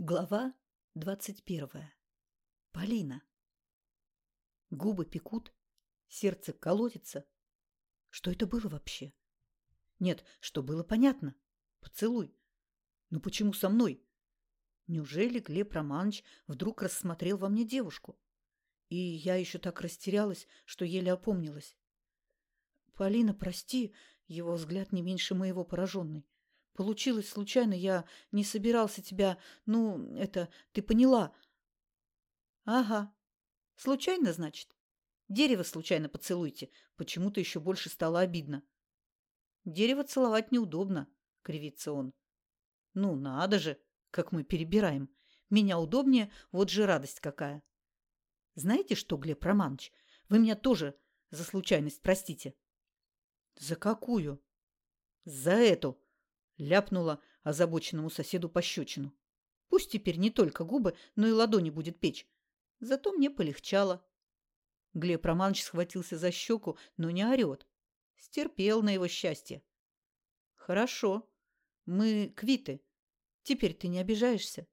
Глава двадцать первая. Полина. Губы пекут, сердце колотится. Что это было вообще? Нет, что было понятно. Поцелуй. Но почему со мной? Неужели Глеб Романович вдруг рассмотрел во мне девушку? И я еще так растерялась, что еле опомнилась. Полина, прости, его взгляд не меньше моего пораженный. Получилось случайно, я не собирался тебя... Ну, это... Ты поняла? Ага. Случайно, значит? Дерево случайно поцелуйте. Почему-то еще больше стало обидно. Дерево целовать неудобно, кривится он. Ну, надо же, как мы перебираем. Меня удобнее, вот же радость какая. Знаете что, Глеб Романович, вы меня тоже за случайность простите. За какую? За эту, Ляпнула озабоченному соседу пощечину. Пусть теперь не только губы, но и ладони будет печь. Зато мне полегчало. Глеб Романович схватился за щеку, но не орет. Стерпел на его счастье. Хорошо. Мы квиты. Теперь ты не обижаешься?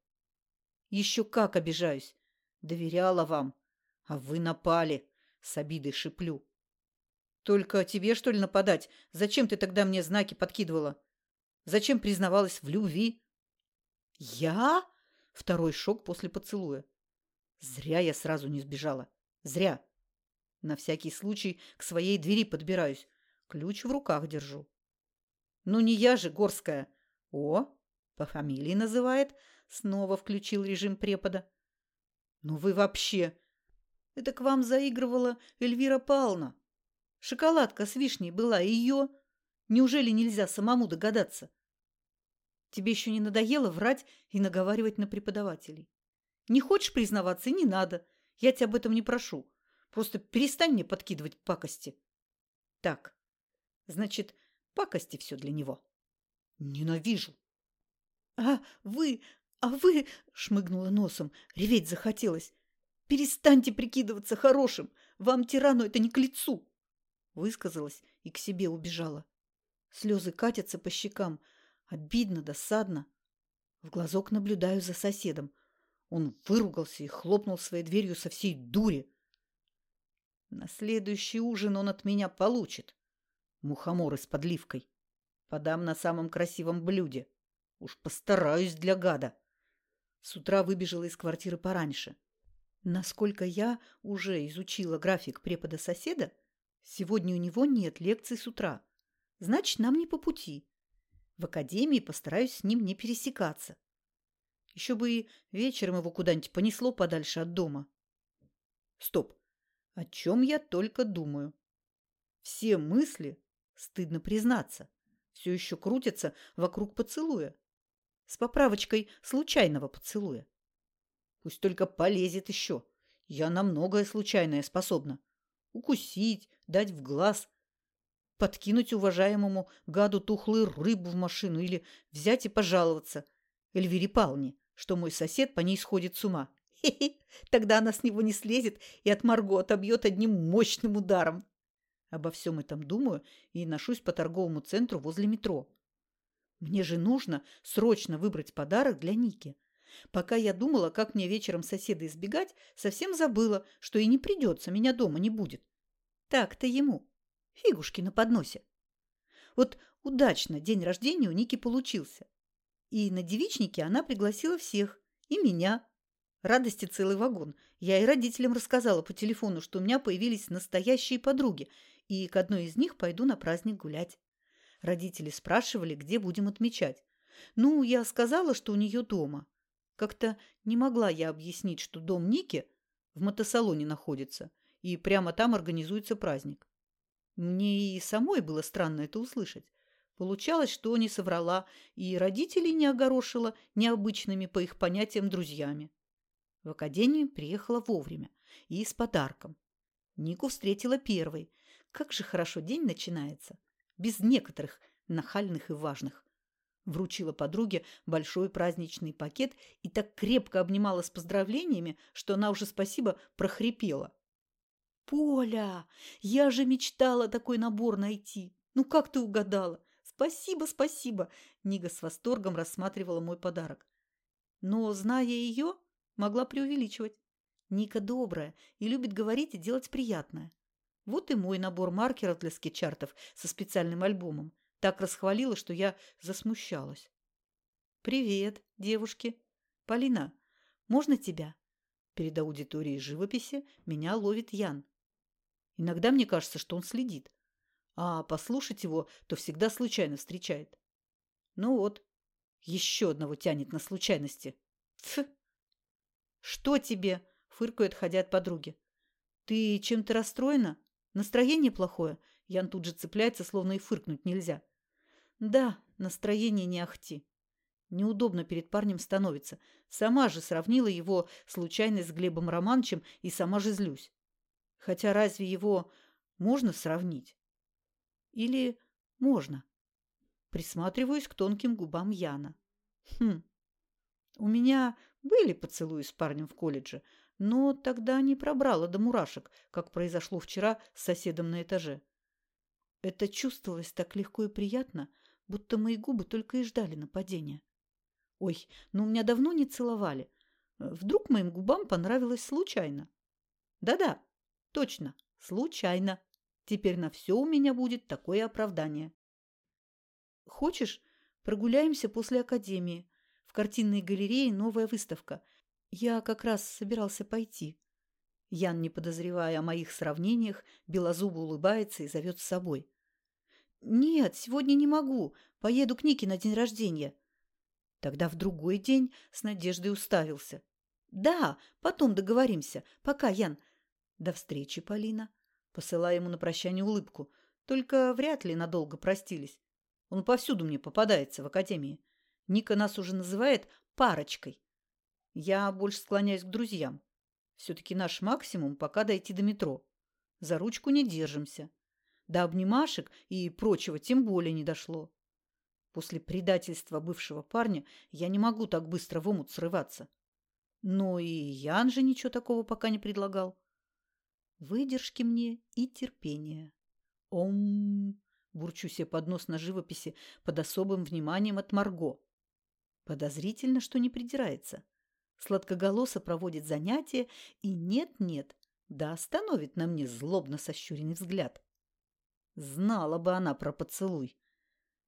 Еще как обижаюсь. Доверяла вам. А вы напали. С обидой шиплю. Только тебе, что ли, нападать? Зачем ты тогда мне знаки подкидывала? Зачем признавалась в любви? Я? Второй шок после поцелуя. Зря я сразу не сбежала. Зря. На всякий случай к своей двери подбираюсь. Ключ в руках держу. Ну не я же, Горская. О, по фамилии называет. Снова включил режим препода. Ну вы вообще... Это к вам заигрывала Эльвира Павловна. Шоколадка с вишней была ее. Неужели нельзя самому догадаться? Тебе еще не надоело врать и наговаривать на преподавателей? Не хочешь признаваться, не надо. Я тебя об этом не прошу. Просто перестань мне подкидывать пакости. Так, значит, пакости все для него. Ненавижу. А вы, а вы, шмыгнула носом, реветь захотелось. Перестаньте прикидываться хорошим. Вам, тирану, это не к лицу. Высказалась и к себе убежала. Слезы катятся по щекам. Обидно, досадно. В глазок наблюдаю за соседом. Он выругался и хлопнул своей дверью со всей дури. На следующий ужин он от меня получит. Мухоморы с подливкой. Подам на самом красивом блюде. Уж постараюсь для гада. С утра выбежала из квартиры пораньше. Насколько я уже изучила график препода соседа, сегодня у него нет лекций с утра. Значит, нам не по пути. В академии постараюсь с ним не пересекаться. Еще бы и вечером его куда-нибудь понесло подальше от дома. Стоп. О чем я только думаю? Все мысли, стыдно признаться, все еще крутятся вокруг поцелуя. С поправочкой случайного поцелуя. Пусть только полезет еще. Я на многое случайное способна. Укусить, дать в глаз, подкинуть уважаемому гаду тухлую рыбу в машину или взять и пожаловаться Эльвире Павловне, что мой сосед по ней сходит с ума. Хе-хе, тогда она с него не слезет и от Марго отобьет одним мощным ударом. Обо всем этом думаю и ношусь по торговому центру возле метро. Мне же нужно срочно выбрать подарок для Ники. Пока я думала, как мне вечером соседа избегать, совсем забыла, что и не придется, меня дома не будет. Так-то ему. Фигушки на подносе. Вот удачно день рождения у Ники получился. И на девичнике она пригласила всех, и меня. Радости целый вагон. Я и родителям рассказала по телефону, что у меня появились настоящие подруги, и к одной из них пойду на праздник гулять. Родители спрашивали, где будем отмечать. Ну, я сказала, что у нее дома. Как-то не могла я объяснить, что дом Ники в мотосалоне находится, и прямо там организуется праздник. Мне и самой было странно это услышать. Получалось, что не соврала и родителей не огорошила необычными по их понятиям друзьями. В академию приехала вовремя и с подарком. Нику встретила первой. Как же хорошо день начинается. Без некоторых нахальных и важных. Вручила подруге большой праздничный пакет и так крепко обнимала с поздравлениями, что она уже спасибо прохрипела. «Поля, я же мечтала такой набор найти. Ну как ты угадала? Спасибо, спасибо!» Нига с восторгом рассматривала мой подарок. Но, зная ее, могла преувеличивать. Ника добрая и любит говорить и делать приятное. Вот и мой набор маркеров для скетчартов со специальным альбомом. Так расхвалила, что я засмущалась. «Привет, девушки. Полина, можно тебя?» Перед аудиторией живописи меня ловит Ян. Иногда мне кажется, что он следит, а послушать его то всегда случайно встречает. Ну вот, еще одного тянет на случайности. Ф. Что тебе? Фыркают, ходят подруги. Ты чем-то расстроена? Настроение плохое? Ян тут же цепляется, словно и фыркнуть нельзя. Да, настроение не ахти. Неудобно перед парнем становится. Сама же сравнила его случайно с Глебом Романовичем и сама же злюсь. Хотя разве его можно сравнить? Или можно? Присматриваюсь к тонким губам Яна. Хм. У меня были поцелуи с парнем в колледже, но тогда не пробрала до мурашек, как произошло вчера с соседом на этаже. Это чувствовалось так легко и приятно, будто мои губы только и ждали нападения. Ой, ну меня давно не целовали. Вдруг моим губам понравилось случайно? Да-да, точно, случайно. Теперь на все у меня будет такое оправдание. Хочешь, прогуляемся после академии? В картинной галерее новая выставка. Я как раз собирался пойти. Ян, не подозревая о моих сравнениях, белозубо улыбается и зовет с собой. «Нет, сегодня не могу. Поеду к Нике на день рождения». Тогда в другой день с надеждой уставился. «Да, потом договоримся. Пока, Ян». «До встречи, Полина». Посылая ему на прощание улыбку. Только вряд ли надолго простились. Он повсюду мне попадается в академии. Ника нас уже называет парочкой. Я больше склоняюсь к друзьям. Все-таки наш максимум пока дойти до метро. За ручку не держимся. До обнимашек и прочего тем более не дошло. После предательства бывшего парня я не могу так быстро в омут срываться. Но и Ян же ничего такого пока не предлагал. Выдержки мне и терпения. Ом! Бурчу себе под нос на живописи под особым вниманием от Марго. Подозрительно, что не придирается. Сладкоголосо проводит занятия и нет-нет, да остановит на мне злобно сощуренный взгляд. Знала бы она про поцелуй.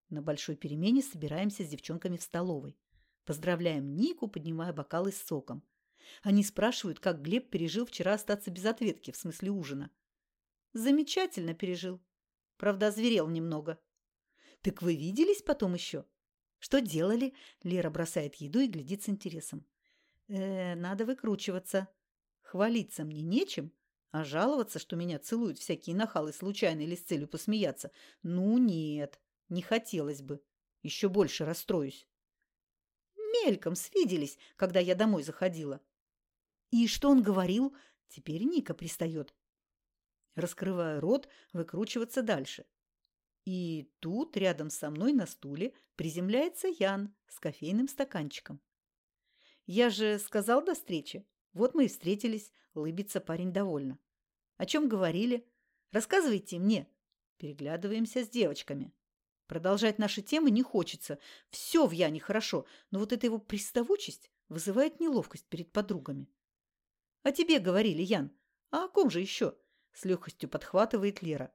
На большой перемене собираемся с девчонками в столовой. Поздравляем Нику, поднимая бокалы с соком. Они спрашивают, как Глеб пережил вчера остаться без ответки, в смысле ужина. Замечательно пережил. Правда, озверел немного. Так вы виделись потом еще? Что делали? Лера бросает еду и глядит с интересом. Э, надо выкручиваться. Хвалиться мне нечем, а жаловаться, что меня целуют всякие нахалы случайно или с целью посмеяться, ну нет. Не хотелось бы. Еще больше расстроюсь. Мельком свиделись, когда я домой заходила. И что он говорил? Теперь Ника пристает. Раскрывая рот, выкручиваться дальше. И тут рядом со мной на стуле приземляется Ян с кофейным стаканчиком. «Я же сказал до встречи. Вот мы и встретились», — улыбится парень довольно. «О чем говорили? Рассказывайте мне». Переглядываемся с девочками. Продолжать наши темы не хочется. Все в Яне хорошо, но вот эта его приставучесть вызывает неловкость перед подругами. – О тебе говорили, Ян. А о ком же еще? – с легкостью подхватывает Лера.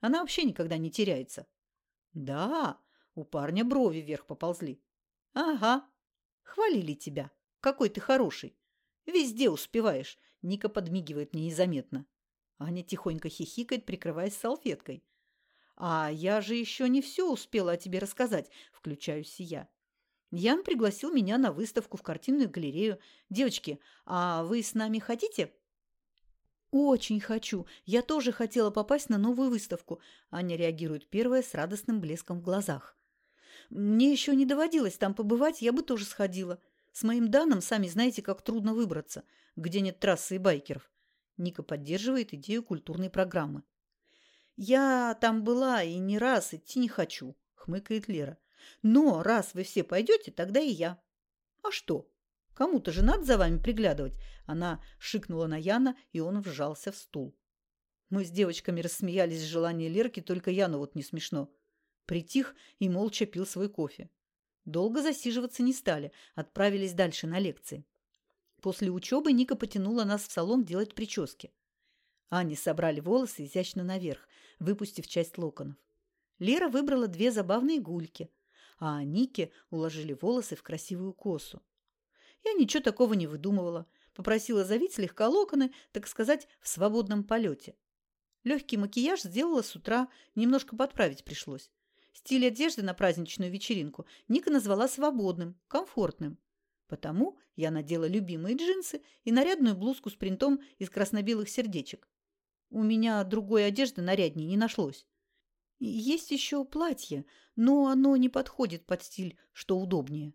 Она вообще никогда не теряется. – Да, у парня брови вверх поползли. – Ага, хвалили тебя. Какой ты хороший. Везде успеваешь. Ника подмигивает мне незаметно. Аня тихонько хихикает, прикрываясь салфеткой. «А я же еще не все успела о тебе рассказать», – включаюсь я. Ян пригласил меня на выставку в картинную галерею. «Девочки, а вы с нами хотите?» «Очень хочу. Я тоже хотела попасть на новую выставку». Аня реагирует первая с радостным блеском в глазах. «Мне еще не доводилось там побывать, я бы тоже сходила. С моим Даном, сами знаете, как трудно выбраться, где нет трассы и байкеров». Ника поддерживает идею культурной программы. «Я там была и не раз идти не хочу», – хмыкает Лера. «Но раз вы все пойдете, тогда и я». «А что? Кому-то же надо за вами приглядывать». Она шикнула на Яна, и он вжался в стул. Мы с девочками рассмеялись с желания Лерки, только Яну вот не смешно. Притих и молча пил свой кофе. Долго засиживаться не стали, отправились дальше на лекции. После учебы Ника потянула нас в салон делать прически. Ане собрали волосы изящно наверх, выпустив часть локонов. Лера выбрала две забавные гульки, а Нике уложили волосы в красивую косу. Я ничего такого не выдумывала. Попросила завить слегка локоны, так сказать, в свободном полете. Легкий макияж сделала с утра, немножко подправить пришлось. Стиль одежды на праздничную вечеринку Ника назвала свободным, комфортным. Потому я надела любимые джинсы и нарядную блузку с принтом из красно-белых сердечек. У меня другой одежды наряднее не нашлось. Есть еще платье, но оно не подходит под стиль, что удобнее.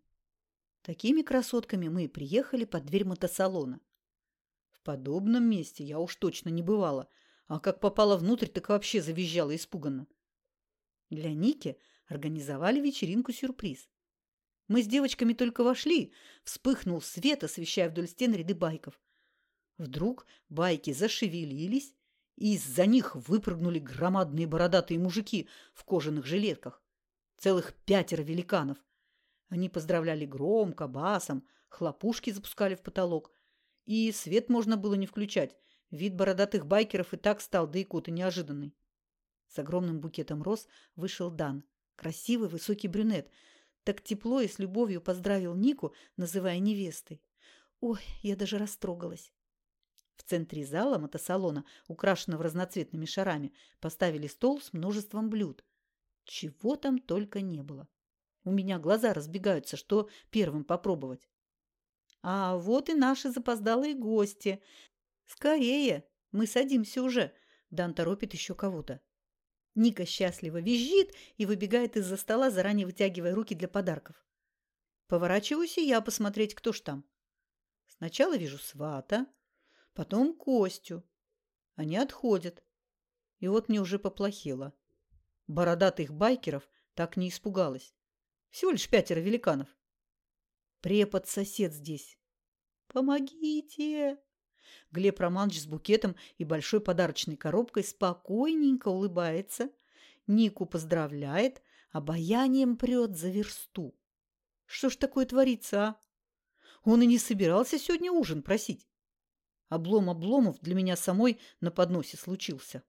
Такими красотками мы и приехали под дверь мотосалона. В подобном месте я уж точно не бывала, а как попала внутрь, так вообще завизжала испуганно. Для Ники организовали вечеринку-сюрприз. Мы с девочками только вошли, вспыхнул свет, освещая вдоль стен ряды байков. Вдруг байки зашевелились, и из-за них выпрыгнули громадные бородатые мужики в кожаных жилетках. Целых пятеро великанов. Они поздравляли громко, басом, хлопушки запускали в потолок. И свет можно было не включать. Вид бородатых байкеров и так стал, да и коты неожиданный. С огромным букетом роз вышел Дан. Красивый высокий брюнет. Так тепло и с любовью поздравил Нику, называя невестой. Ой, я даже растрогалась. В центре зала мотосалона, украшенного разноцветными шарами, поставили стол с множеством блюд. Чего там только не было. У меня глаза разбегаются, что первым попробовать. А вот и наши запоздалые гости. Скорее, мы садимся уже. Дан торопит еще кого-то. Ника счастливо визжит и выбегает из-за стола, заранее вытягивая руки для подарков. Поворачиваюсь и я посмотреть, кто ж там. Сначала вижу свата, потом Костю. Они отходят. И вот мне уже поплохело. Бородатых байкеров так не испугалась. Всего лишь пятеро великанов. Препод-сосед здесь. Помогите! Глеб Романович с букетом и большой подарочной коробкой спокойненько улыбается, Нику поздравляет, обаянием прет за версту. Что ж такое творится, а? Он и не собирался сегодня ужин просить. Облом обломов для меня самой на подносе случился.